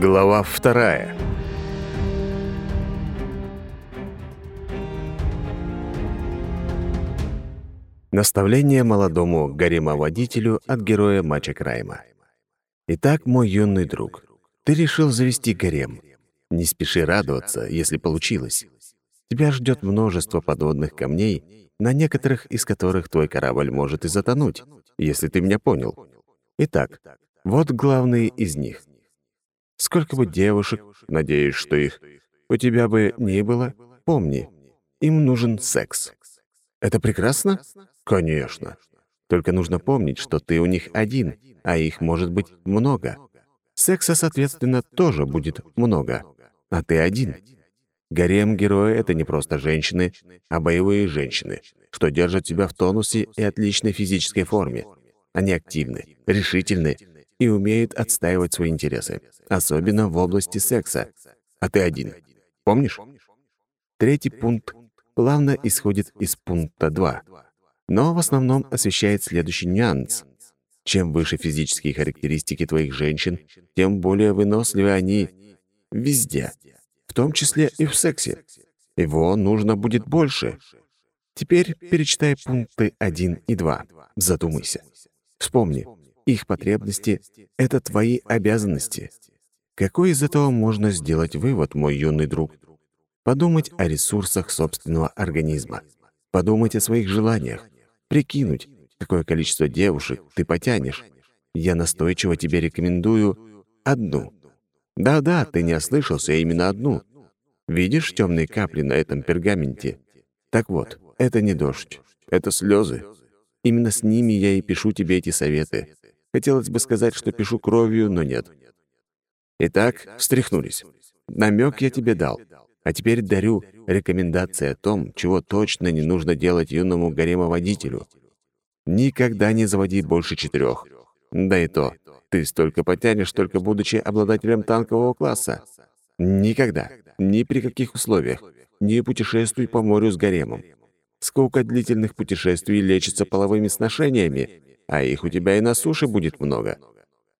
Глава вторая. Наставление молодому гаремоводителю от героя Мача Крайма. Итак, мой юный друг, ты решил завести гарем. Не спеши радоваться, если получилось. Тебя ждет множество подводных камней, на некоторых из которых твой корабль может и затонуть, если ты меня понял. Итак, вот главные из них. Сколько бы девушек, надеюсь, что их у тебя бы не было, помни, им нужен секс. Это прекрасно? Конечно. Только нужно помнить, что ты у них один, а их может быть много. Секса, соответственно, тоже будет много, а ты один. Гарем героя — это не просто женщины, а боевые женщины, что держат себя в тонусе и отличной физической форме. Они активны, решительны и умеют отстаивать свои интересы, особенно в области секса. А ты один. Помнишь? Третий пункт плавно исходит из пункта 2, но в основном освещает следующий нюанс. Чем выше физические характеристики твоих женщин, тем более выносливы они везде, в том числе и в сексе. Его нужно будет больше. Теперь перечитай пункты 1 и 2. Задумайся. Вспомни, их потребности — это твои обязанности. Какой из этого можно сделать вывод, мой юный друг? Подумать о ресурсах собственного организма. Подумать о своих желаниях. Прикинуть, какое количество девушек ты потянешь. Я настойчиво тебе рекомендую одну. Да-да, ты не ослышался, именно одну. Видишь темные капли на этом пергаменте? Так вот, это не дождь, это слезы. Именно с ними я и пишу тебе эти советы. Хотелось бы сказать, что пишу кровью, но нет. Итак, встряхнулись. Намек я тебе дал. А теперь дарю рекомендации о том, чего точно не нужно делать юному гаремоводителю. Никогда не заводи больше четырех. Да и то, ты столько потянешь, только будучи обладателем танкового класса. Никогда, ни при каких условиях, не путешествуй по морю с гаремом. Сколько длительных путешествий лечится половыми сношениями, а их у тебя и на суше будет много.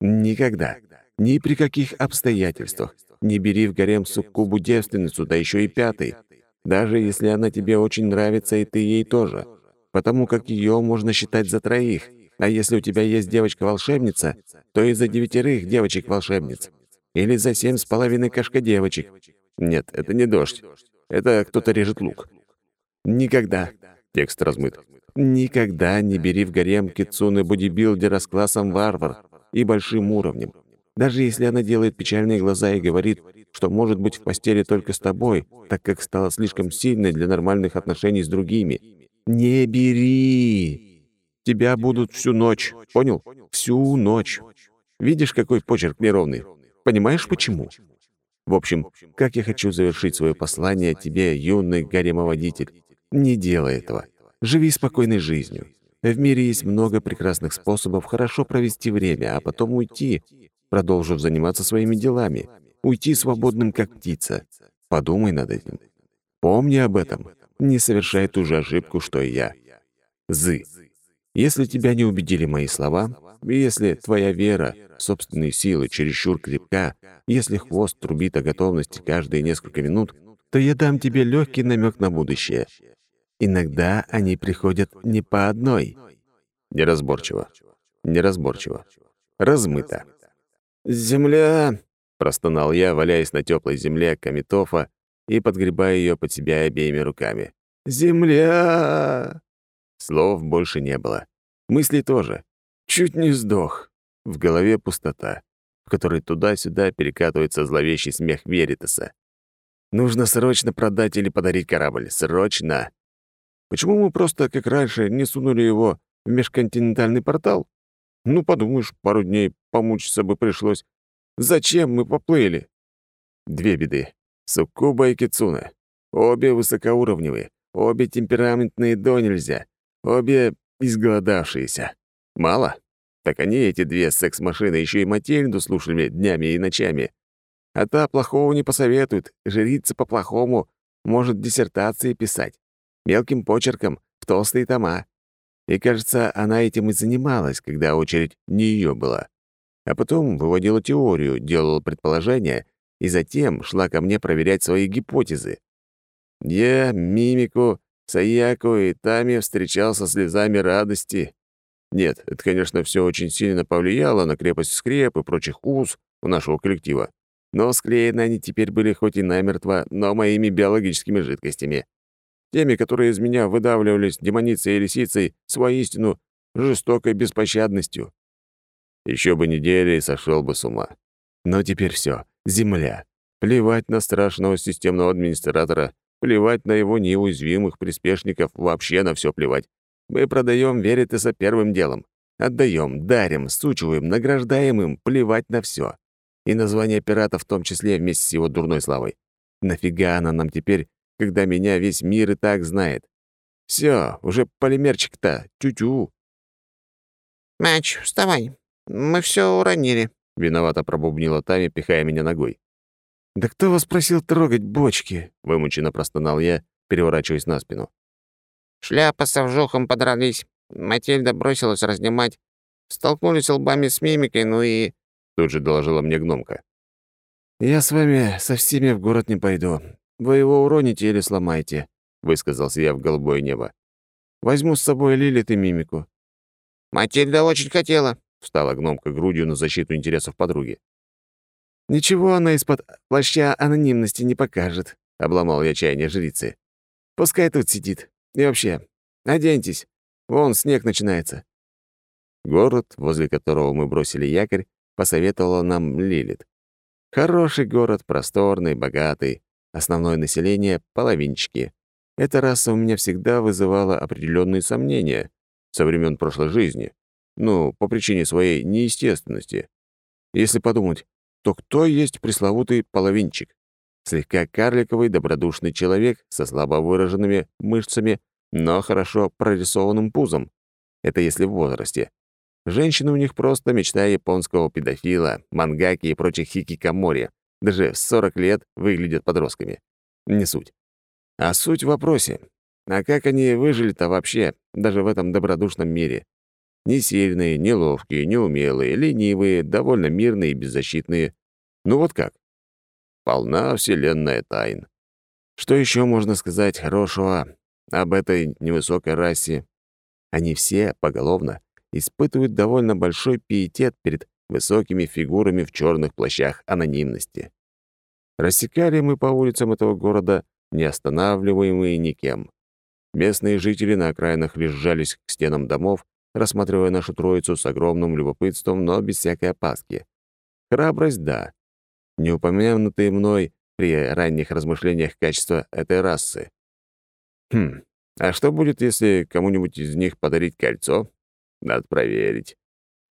Никогда, ни при каких обстоятельствах, не бери в гарем суккубу девственницу, да еще и пятый, даже если она тебе очень нравится, и ты ей тоже, потому как ее можно считать за троих, а если у тебя есть девочка-волшебница, то и за девятерых девочек-волшебниц, или за семь с половиной кошка-девочек. Нет, это не дождь, это кто-то режет лук. Никогда. Текст размыт. Никогда не бери в гарем кицуны бодибилдера с классом варвар и большим уровнем. Даже если она делает печальные глаза и говорит, что может быть в постели только с тобой, так как стала слишком сильной для нормальных отношений с другими. Не бери! Тебя будут всю ночь, понял? Всю ночь. Видишь, какой почерк неровный? Понимаешь, почему? В общем, как я хочу завершить свое послание тебе, юный гаремоводитель. Не делай этого. Живи спокойной жизнью. В мире есть много прекрасных способов хорошо провести время, а потом уйти, продолжив заниматься своими делами. Уйти свободным, как птица. Подумай над этим. Помни об этом. Не совершай ту же ошибку, что и я. Зы. Если тебя не убедили мои слова, если твоя вера в собственные силы чересчур крепка, если хвост трубит о готовности каждые несколько минут, то я дам тебе легкий намек на будущее. Иногда они приходят не по одной. Неразборчиво. Неразборчиво. Размыто. «Земля!» — простонал я, валяясь на теплой земле Камитофа и подгребая ее под себя обеими руками. «Земля!» Слов больше не было. Мыслей тоже. Чуть не сдох. В голове пустота, в которой туда-сюда перекатывается зловещий смех Веритаса. Нужно срочно продать или подарить корабль. Срочно! Почему мы просто, как раньше, не сунули его в межконтинентальный портал? Ну, подумаешь, пару дней помучиться бы пришлось. Зачем мы поплыли? Две беды. Суккуба и Кицуна. Обе высокоуровневые, обе темпераментные до нельзя, обе изголодавшиеся. Мало? Так они, эти две секс-машины, еще и Матильду слушали днями и ночами. А та плохого не посоветует, жрица по-плохому, может диссертации писать мелким почерком, в толстые тома. И, кажется, она этим и занималась, когда очередь не ее была. а потом выводила теорию, делала предположения и затем шла ко мне проверять свои гипотезы. Я, Мимику, Саяку и Тами встречал со слезами радости. Нет, это, конечно, все очень сильно повлияло на крепость скреп и прочих уз у нашего коллектива. Но склеены они теперь были хоть и намертво, но моими биологическими жидкостями. Теми, которые из меня выдавливались демоницей и лисицей с воистину жестокой беспощадностью. Еще бы недели и сошел бы с ума. Но теперь все. Земля. Плевать на страшного системного администратора, плевать на его неуязвимых приспешников, вообще на все плевать. Мы продаем Веритеса первым делом. Отдаем, дарим, сучиваем, награждаем им, плевать на все. И название пирата в том числе вместе с его дурной славой. Нафига она нам теперь, когда меня весь мир и так знает? Все, уже полимерчик-то, тю-тю. «Мяч, вставай. Мы все уронили», — виновато пробубнила Тами, пихая меня ногой. «Да кто вас просил трогать бочки?» — вымученно простонал я, переворачиваясь на спину. Шляпа со вжухом подрались. Матильда бросилась разнимать. Столкнулись лбами с мимикой, ну и...» Тут же доложила мне гномка. «Я с вами со всеми в город не пойду. Вы его уроните или сломаете», — высказался я в голубое небо. «Возьму с собой Лилит и мимику». «Матильда очень хотела», — встала гномка грудью на защиту интересов подруги. «Ничего она из-под плаща анонимности не покажет», — обломал я чаяние жрицы. «Пускай тут сидит. И вообще, оденьтесь. Вон снег начинается». Город, возле которого мы бросили якорь, посоветовала нам Лилит. Хороший город, просторный, богатый. Основное население — половинчики. Эта раса у меня всегда вызывала определенные сомнения со времен прошлой жизни. Ну, по причине своей неестественности. Если подумать, то кто есть пресловутый половинчик? Слегка карликовый, добродушный человек со слабо выраженными мышцами, но хорошо прорисованным пузом. Это если в возрасте. Женщины у них просто мечта японского педофила, мангаки и прочих хикикамори. Даже в 40 лет выглядят подростками. Не суть. А суть в вопросе. А как они выжили-то вообще, даже в этом добродушном мире? Не сильные, не ловкие, не умелые, ленивые, довольно мирные и беззащитные. Ну вот как? Полна вселенная тайн. Что еще можно сказать хорошего об этой невысокой расе? Они все, поголовно, испытывают довольно большой пиетет перед высокими фигурами в черных плащах анонимности. Рассекали мы по улицам этого города, не останавливаемые никем. Местные жители на окраинах лежались к стенам домов, рассматривая нашу троицу с огромным любопытством, но без всякой опаски. Храбрость — да. Неупомянутые мной при ранних размышлениях качества этой расы. Хм, а что будет, если кому-нибудь из них подарить кольцо? Надо проверить.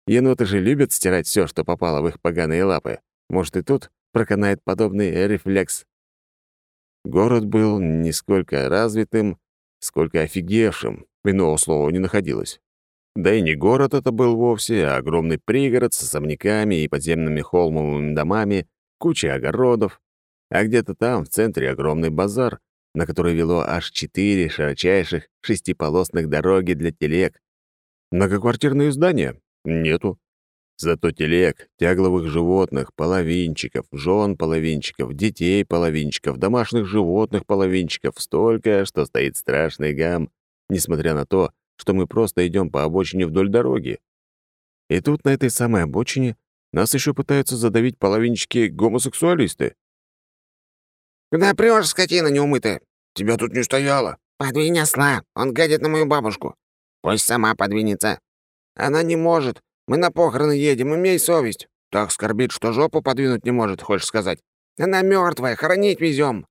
Еноты же любят стирать все, что попало в их поганые лапы. Может, и тут проканает подобный рефлекс. Город был не сколько развитым, сколько офигевшим, иного слова не находилось. Да и не город это был вовсе, а огромный пригород с особняками и подземными холмовыми домами, куча огородов, а где-то там, в центре, огромный базар, на который вело аж четыре широчайших шестиполосных дороги для телег. Многоквартирные здания? Нету. Зато телег, тягловых животных, половинчиков, жен половинчиков, детей половинчиков, домашних животных половинчиков столько, что стоит страшный гам, несмотря на то, что мы просто идем по обочине вдоль дороги. И тут на этой самой обочине нас еще пытаются задавить половинчики-гомосексуалисты. «Куда прешь, скотина неумытая? Тебя тут не стояло!» «Подвинь осла, он гадит на мою бабушку. Пусть сама подвинется. Она не может, мы на похороны едем, имей совесть. Так скорбит, что жопу подвинуть не может, хочешь сказать. Она мертвая, хоронить везем.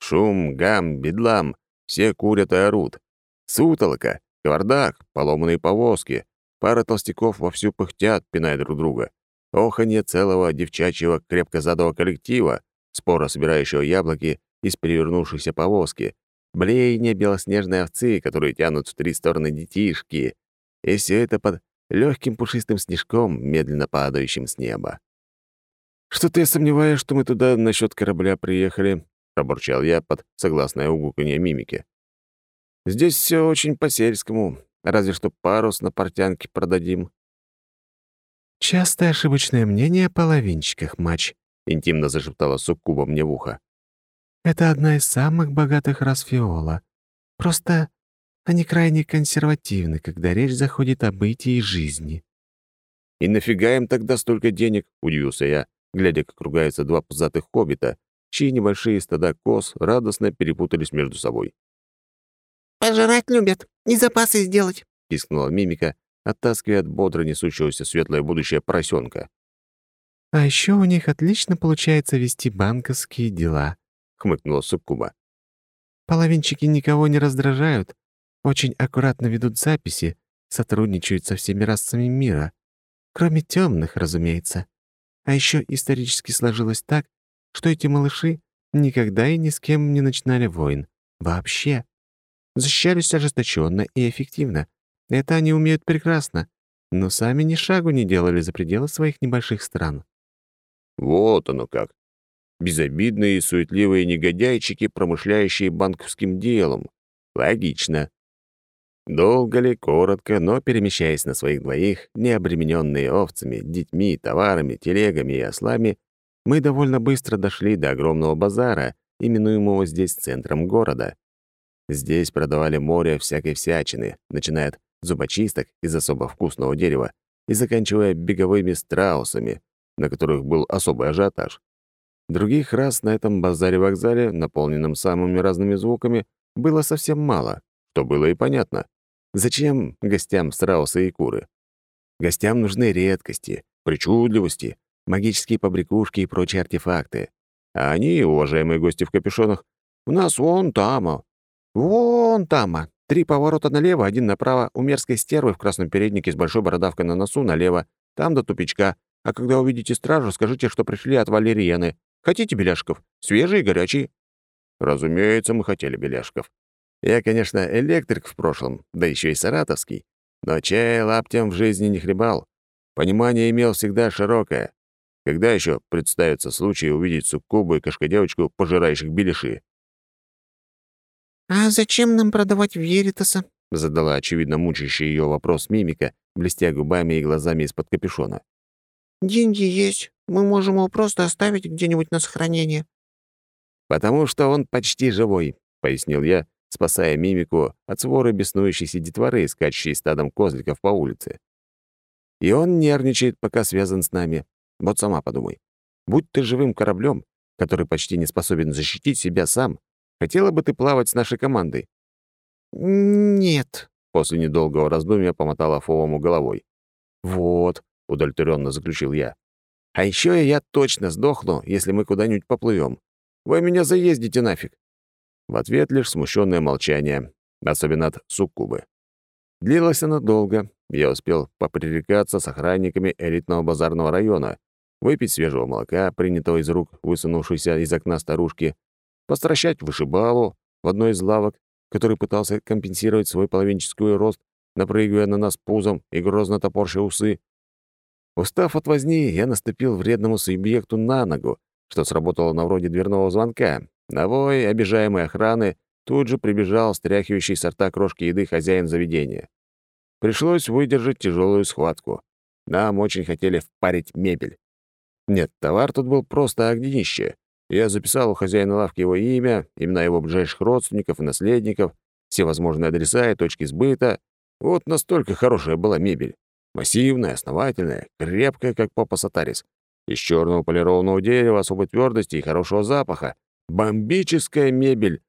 Шум, гам, бедлам. Все курят и орут. Сутолока, кавардак, поломанные повозки. Пара толстяков вовсю пыхтят, пиная друг друга. Оханье целого девчачьего крепкозадого коллектива, споро собирающего яблоки из перевернувшейся повозки, блеяние белоснежной овцы, которые тянут в три стороны детишки. И все это под легким пушистым снежком, медленно падающим с неба. «Что-то я сомневаюсь, что мы туда насчет корабля приехали», — пробурчал я под согласное угуканье мимики. «Здесь все очень по-сельскому, разве что парус на портянке продадим». «Частое ошибочное мнение о половинчиках, матч», — интимно зашептала Суккуба мне в ухо. «Это одна из самых богатых рас. Просто они крайне консервативны, когда речь заходит о бытии жизни». «И нафига им тогда столько денег?» — удивился я, глядя, как ругаются два пузатых хоббита, чьи небольшие стада коз радостно перепутались между собой. «Пожрать любят и запасы сделать», — пискнула мимика, оттаскивая от бодро несущегося светлое будущее поросенка. «А еще у них отлично получается вести банковские дела», — хмыкнула Суккуба. «Половинчики никого не раздражают, очень аккуратно ведут записи, сотрудничают со всеми расами мира, кроме темных, разумеется. А еще исторически сложилось так, что эти малыши никогда и ни с кем не начинали войн. Вообще. Защищались ожесточенно и эффективно. Это они умеют прекрасно, но сами ни шагу не делали за пределы своих небольших стран. Вот оно как. Безобидные суетливые негодяйчики, промышляющие банковским делом. Логично. Долго ли, коротко, но перемещаясь на своих двоих, не обремененные овцами, детьми, товарами, телегами и ослами, мы довольно быстро дошли до огромного базара, именуемого здесь центром города. Здесь продавали море всякой всячины, начиная от зубочисток из особо вкусного дерева и заканчивая беговыми страусами, на которых был особый ажиотаж. Других раз на этом базаре-вокзале, наполненном самыми разными звуками, было совсем мало, что было и понятно. Зачем гостям страусы и куры? Гостям нужны редкости, причудливости, магические побрякушки и прочие артефакты. А они, уважаемые гости в капюшонах, у нас вон там, Вон там, Три поворота налево, один направо, у мерзкой стервы в красном переднике с большой бородавкой на носу налево, там до тупичка. А когда увидите стражу, скажите, что пришли от Валериены. Хотите беляшков? Свежие и горячие?» Разумеется, мы хотели беляшков. Я, конечно, электрик в прошлом, да еще и саратовский, но чай лаптем в жизни не хлебал. Понимание имел всегда широкое. Когда еще представится случай увидеть суккубу и кошкодевочку, пожирающих беляши? «А зачем нам продавать Веритаса?» — задала, очевидно, мучающий ее вопрос мимика, блестя губами и глазами из-под капюшона. «Деньги есть. Мы можем его просто оставить где-нибудь на сохранение». «Потому что он почти живой», — пояснил я, спасая мимику от своры беснующейся детворы, скачущей стадом козликов по улице. «И он нервничает, пока связан с нами. Вот сама подумай. Будь ты живым кораблем, который почти не способен защитить себя сам, Хотела бы ты плавать с нашей командой?» «Нет», — после недолгого раздумья помотала Фовому головой. «Вот», — удовлетворенно заключил я. «А еще я точно сдохну, если мы куда-нибудь поплывем. Вы меня заездите нафиг». В ответ лишь смущенное молчание, особенно от суккубы. Длилось оно долго. Я успел попререкаться с охранниками элитного базарного района, выпить свежего молока, принятого из рук высунувшейся из окна старушки, постращать вышибалу в одной из лавок, который пытался компенсировать свой половинческий рост, напрыгивая на нас пузом и грозно топорща усы. Устав от возни, я наступил вредному субъекту на ногу, что сработало на вроде дверного звонка. На вой обижаемой охраны тут же прибежал стряхивающий сорта крошки еды хозяин заведения. Пришлось выдержать тяжелую схватку. Нам очень хотели впарить мебель. Нет, товар тут был просто огнище. Я записал у хозяина лавки его имя, имена его ближайших родственников и наследников, все возможные адреса и точки сбыта. Вот настолько хорошая была мебель. Массивная, основательная, крепкая, как папа Сатарис. Из черного полированного дерева, особой твердости и хорошего запаха. Бомбическая мебель.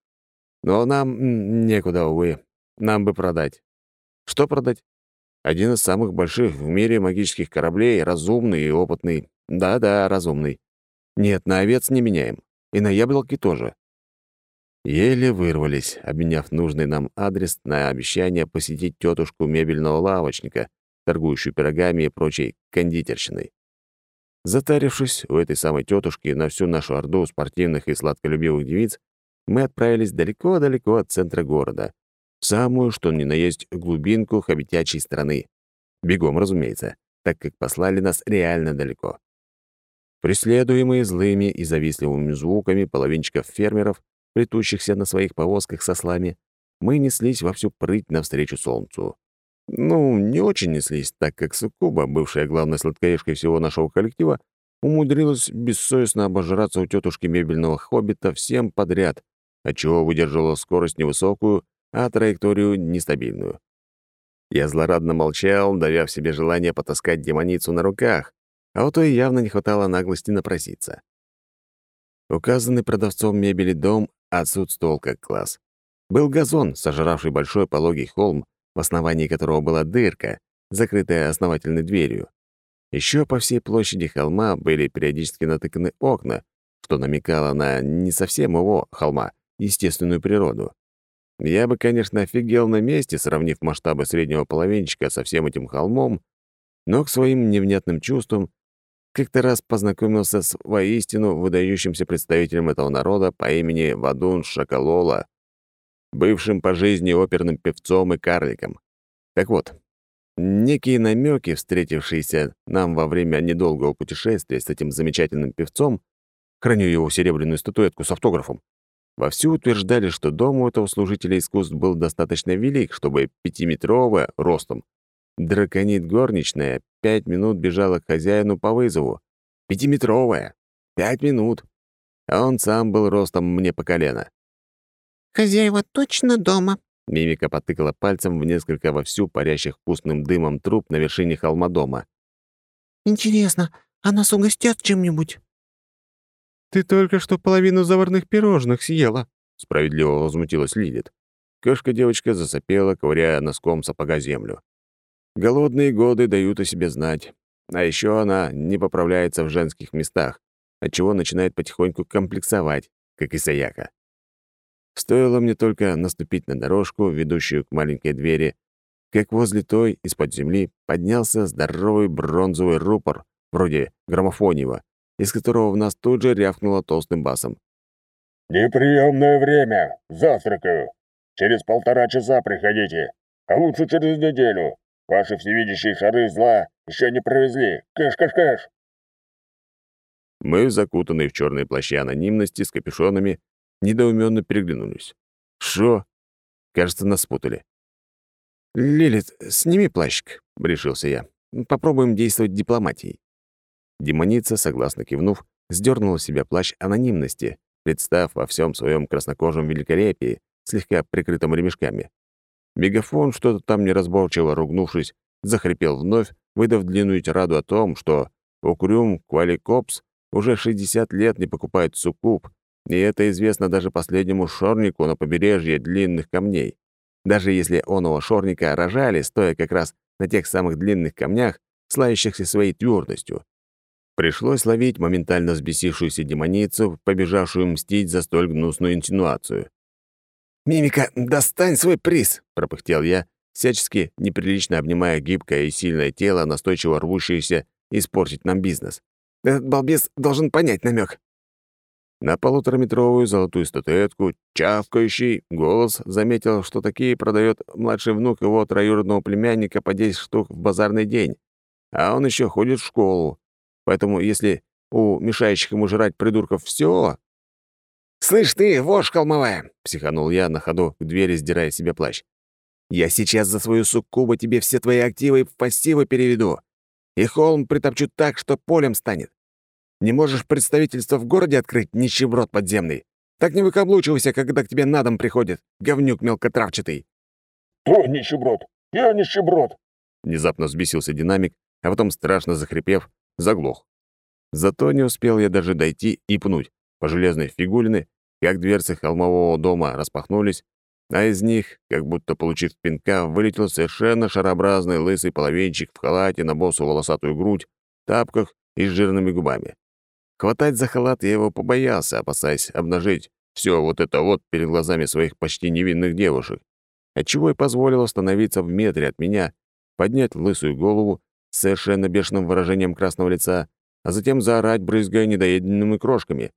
Но нам некуда, увы. Нам бы продать. Что продать? Один из самых больших в мире магических кораблей, разумный и опытный. Да-да, разумный. Нет, на овец не меняем. И на яблоки тоже. Еле вырвались, обменяв нужный нам адрес на обещание посетить тетушку мебельного лавочника, торгующую пирогами и прочей кондитерщиной. Затарившись у этой самой тетушки на всю нашу орду спортивных и сладколюбивых девиц, мы отправились далеко-далеко от центра города, в самую, что ни на есть, глубинку хобитячей страны. Бегом, разумеется, так как послали нас реально далеко. Преследуемые злыми и завистливыми звуками половинчиков фермеров, плетущихся на своих повозках со слами, мы неслись во всю прыть навстречу солнцу. Ну, не очень неслись, так как Сукуба, бывшая главной сладкоежкой всего нашего коллектива, умудрилась бессовестно обожраться у тетушки мебельного хоббита всем подряд, отчего выдержала скорость невысокую, а траекторию нестабильную. Я злорадно молчал, давя в себе желание потаскать демоницу на руках, а у той явно не хватало наглости напроситься. Указанный продавцом мебели дом отсутствовал как класс. Был газон, сожравший большой пологий холм, в основании которого была дырка, закрытая основательной дверью. Еще по всей площади холма были периодически натыканы окна, что намекало на не совсем его холма, естественную природу. Я бы, конечно, офигел на месте, сравнив масштабы среднего половинчика со всем этим холмом, но к своим невнятным чувствам как-то раз познакомился с воистину выдающимся представителем этого народа по имени Вадун Шакалола, бывшим по жизни оперным певцом и карликом. Так вот, некие намеки, встретившиеся нам во время недолгого путешествия с этим замечательным певцом, храню его серебряную статуэтку с автографом, вовсю утверждали, что дом у этого служителя искусств был достаточно велик, чтобы пятиметровая ростом драконит горничная пять минут бежала к хозяину по вызову. Пятиметровая. Пять минут. А он сам был ростом мне по колено. «Хозяева точно дома?» Мимика потыкала пальцем в несколько вовсю парящих вкусным дымом труб на вершине холма дома. «Интересно, а нас угостят чем-нибудь?» «Ты только что половину заварных пирожных съела», — справедливо возмутилась Лилит. Кошка-девочка засопела, ковыряя носком сапога землю. Голодные годы дают о себе знать. А еще она не поправляется в женских местах, отчего начинает потихоньку комплексовать, как и Саяка. Стоило мне только наступить на дорожку, ведущую к маленькой двери, как возле той из-под земли поднялся здоровый бронзовый рупор, вроде граммофонива, из которого в нас тут же рявкнуло толстым басом. «Неприемное время! Завтракаю! Через полтора часа приходите, а лучше через неделю. Ваши всевидящие шары зла еще не провезли. Кэш-кэш-кэш!» Мы, закутанные в черные плащи анонимности с капюшонами, недоуменно переглянулись. «Шо?» Кажется, нас спутали. «Лилит, сними плащик», — решился я. «Попробуем действовать дипломатией». Демоница, согласно кивнув, сдернула себя плащ анонимности, представ во всем своем краснокожем великолепии, слегка прикрытом ремешками. Мегафон, что-то там неразборчиво ругнувшись, захрипел вновь, выдав длинную тираду о том, что Укрюм Кваликопс уже 60 лет не покупает суккуб, и это известно даже последнему шорнику на побережье длинных камней. Даже если оного шорника рожали, стоя как раз на тех самых длинных камнях, славящихся своей твердостью. Пришлось ловить моментально взбесившуюся демоницу, побежавшую мстить за столь гнусную инсинуацию. «Мимика, достань свой приз!» — пропыхтел я, всячески неприлично обнимая гибкое и сильное тело, настойчиво рвущееся испортить нам бизнес. «Этот балбес должен понять намек. На полутораметровую золотую статуэтку, чавкающий, голос заметил, что такие продает младший внук его троюродного племянника по 10 штук в базарный день, а он еще ходит в школу. Поэтому если у мешающих ему жрать придурков все, «Слышь ты, вошь холмовая!» — психанул я на ходу к двери, сдирая себе плащ. «Я сейчас за свою суккубу тебе все твои активы в пассивы переведу, и холм притопчу так, что полем станет. Не можешь представительство в городе открыть, нищеброд подземный? Так не выкаблучивайся, когда к тебе на дом приходит, говнюк мелкотравчатый». «Кто нищеброд? Я нищеброд!» Внезапно взбесился динамик, а потом, страшно захрипев, заглох. Зато не успел я даже дойти и пнуть по железной фигулины, как дверцы холмового дома распахнулись, а из них, как будто получив пинка, вылетел совершенно шарообразный лысый половинчик в халате на босу волосатую грудь, тапках и с жирными губами. Хватать за халат я его побоялся, опасаясь обнажить все вот это вот перед глазами своих почти невинных девушек, отчего и позволил остановиться в метре от меня, поднять лысую голову с совершенно бешеным выражением красного лица, а затем заорать, брызгая недоеденными крошками.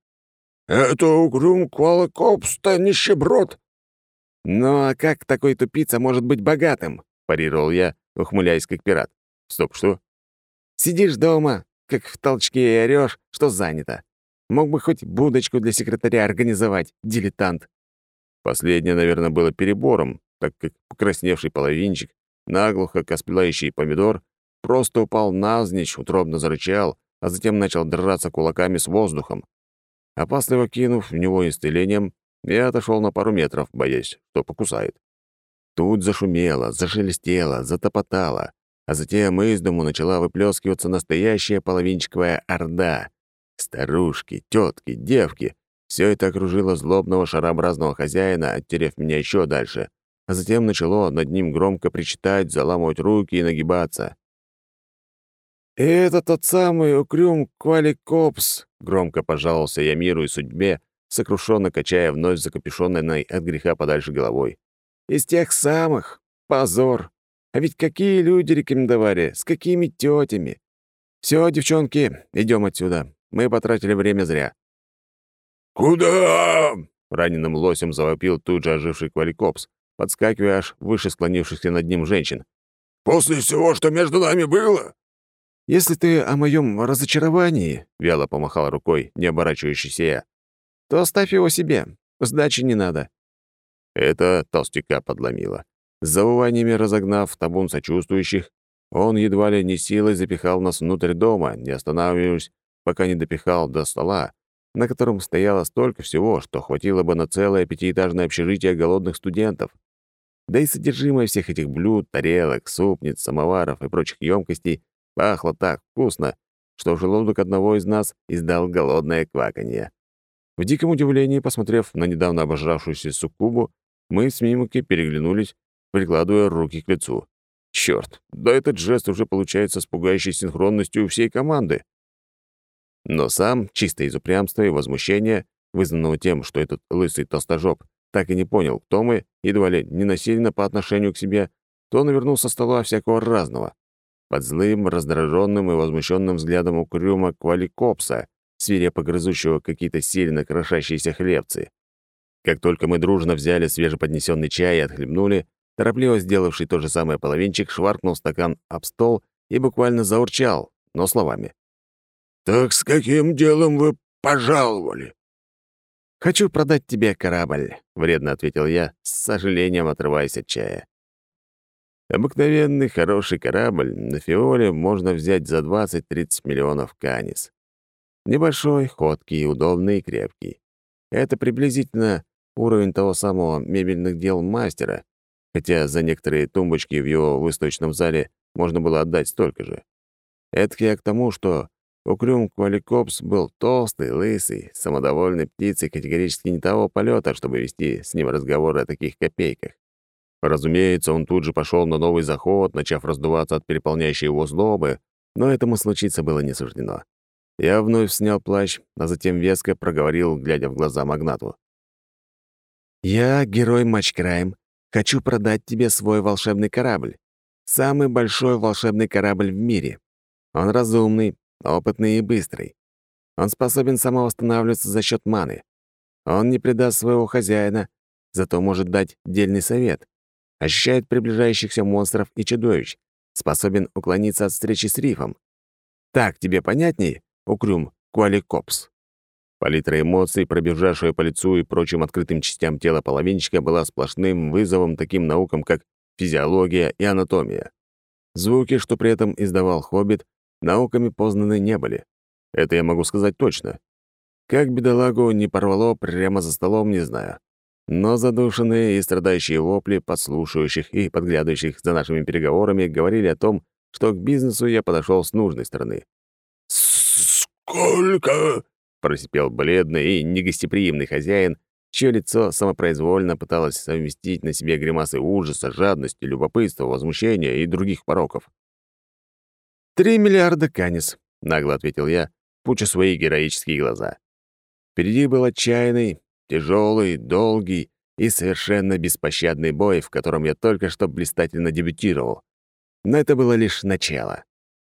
«Это угрюм Квалакопста, нищеброд!» «Ну а как такой тупица может быть богатым?» — парировал я, ухмыляясь как пират. «Стоп, что?» «Сидишь дома, как в толчке и орёшь, что занято. Мог бы хоть будочку для секретаря организовать, дилетант». Последнее, наверное, было перебором, так как покрасневший половинчик наглухо косплеящий помидор, просто упал навзничь, утробно зарычал, а затем начал драться кулаками с воздухом. Опасливо кинув в него исцелением, я отошел на пару метров, боясь, что покусает. Тут зашумело, зашелестело, затопотало, а затем из дому начала выплескиваться настоящая половинчиковая орда. Старушки, тетки, девки — все это окружило злобного шарообразного хозяина, оттерев меня еще дальше, а затем начало над ним громко причитать, заламывать руки и нагибаться. «И это тот самый укрюм Кваликопс», — громко пожаловался я миру и судьбе, сокрушенно качая вновь закапюшонной от греха подальше головой. «Из тех самых. Позор. А ведь какие люди рекомендовали, с какими тетями. Все, девчонки, идем отсюда. Мы потратили время зря». «Куда?» — раненым лосем завопил тут же оживший Кваликопс, подскакивая аж выше склонившихся над ним женщин. «После всего, что между нами было?» «Если ты о моем разочаровании», — вяло помахал рукой, не оборачивающийся я, «то оставь его себе. Сдачи не надо». Это толстяка подломило. С завываниями разогнав табун сочувствующих, он едва ли не силой запихал нас внутрь дома, не останавливаясь, пока не допихал до стола, на котором стояло столько всего, что хватило бы на целое пятиэтажное общежитие голодных студентов. Да и содержимое всех этих блюд, тарелок, супниц, самоваров и прочих емкостей Пахло так вкусно, что желудок одного из нас издал голодное кваканье. В диком удивлении, посмотрев на недавно обожравшуюся суккубу, мы с Мимоки переглянулись, прикладывая руки к лицу. Черт, да этот жест уже получается с пугающей синхронностью всей команды. Но сам, чисто из упрямства и возмущения, вызванного тем, что этот лысый толстожоп так и не понял, кто мы, едва ли не насильно по отношению к себе, то навернул со стола всякого разного под злым, раздраженным и возмущенным взглядом укрюма Кваликопса, свирепо грызущего какие-то сильно крошащиеся хлебцы. Как только мы дружно взяли свежеподнесенный чай и отхлебнули, торопливо сделавший то же самое половинчик шваркнул стакан об стол и буквально заурчал, но словами. «Так с каким делом вы пожаловали?» «Хочу продать тебе корабль», — вредно ответил я, с сожалением отрываясь от чая. Обыкновенный хороший корабль на Фиоле можно взять за 20-30 миллионов канис. Небольшой, ходкий, удобный и крепкий. Это приблизительно уровень того самого мебельных дел мастера, хотя за некоторые тумбочки в его выставочном зале можно было отдать столько же. Это я к тому, что Укрюм Кваликопс был толстый, лысый, самодовольной птицей категорически не того полета, чтобы вести с ним разговоры о таких копейках. Разумеется, он тут же пошел на новый заход, начав раздуваться от переполняющей его злобы, но этому случиться было не суждено. Я вновь снял плащ, а затем веско проговорил, глядя в глаза магнату. «Я, герой Матчкрайм, хочу продать тебе свой волшебный корабль. Самый большой волшебный корабль в мире. Он разумный, опытный и быстрый. Он способен самовосстанавливаться за счет маны. Он не предаст своего хозяина, зато может дать дельный совет ощущает приближающихся монстров и чудовищ, способен уклониться от встречи с рифом. Так тебе понятнее, укрюм Куаликопс? Палитра эмоций, пробежавшая по лицу и прочим открытым частям тела половинчика, была сплошным вызовом таким наукам, как физиология и анатомия. Звуки, что при этом издавал хоббит, науками познаны не были. Это я могу сказать точно. Как бедолагу не порвало прямо за столом, не знаю. Но задушенные и страдающие вопли подслушивающих и подглядывающих за нашими переговорами говорили о том, что к бизнесу я подошел с нужной стороны. «Сколько?» — просипел бледный и негостеприимный хозяин, чье лицо самопроизвольно пыталось совместить на себе гримасы ужаса, жадности, любопытства, возмущения и других пороков. «Три миллиарда канис», — нагло ответил я, пуча свои героические глаза. Впереди был отчаянный, Тяжелый, долгий и совершенно беспощадный бой, в котором я только что блистательно дебютировал. Но это было лишь начало.